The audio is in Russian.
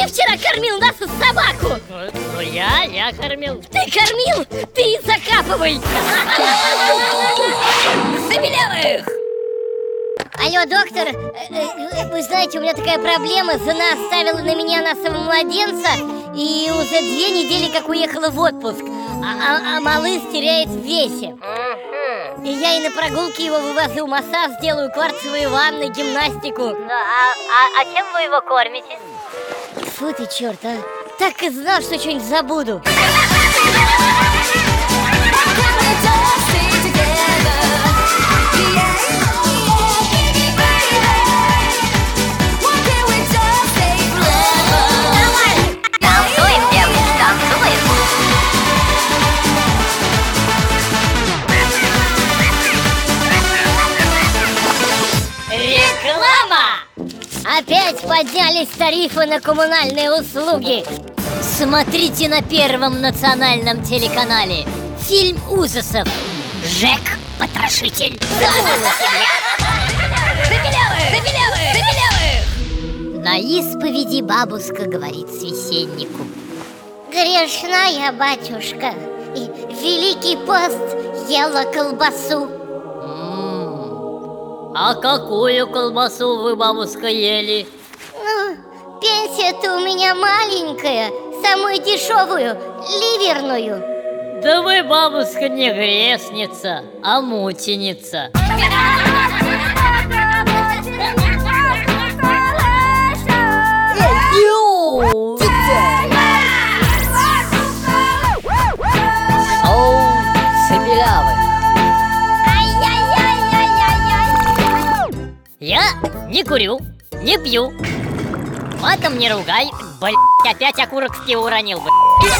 ты вчера кормил нас собаку? Ну, я, я кормил. Ты кормил? Ты и закапывай! Забелевых! Алло, доктор, э, э, вы знаете, у меня такая проблема. Жена оставила на меня нашего младенца и уже две недели как уехала в отпуск. А, а, а малыш теряет в весе. И я и на прогулке его вывозу, массаж сделаю кварцевые ванны, гимнастику. Ну, а, а, а чем вы его кормите? Фу ты, черт, а. Так и знал, что что-нибудь забуду Опять поднялись тарифы на коммунальные услуги. Смотрите на Первом национальном телеканале. Фильм ужасов. Жек Потрошитель. На исповеди бабушка говорит священнику. Грешная батюшка И Великий пост ела колбасу А какую колбасу вы, бабушка, ели? Ну, пенсия-то у меня маленькая, самую дешевую, ливерную. Да вы, бабушка, не грешница, а мученица. Не курю, не пью. Матом не ругай. Блять, опять окурок в уронил, блядь.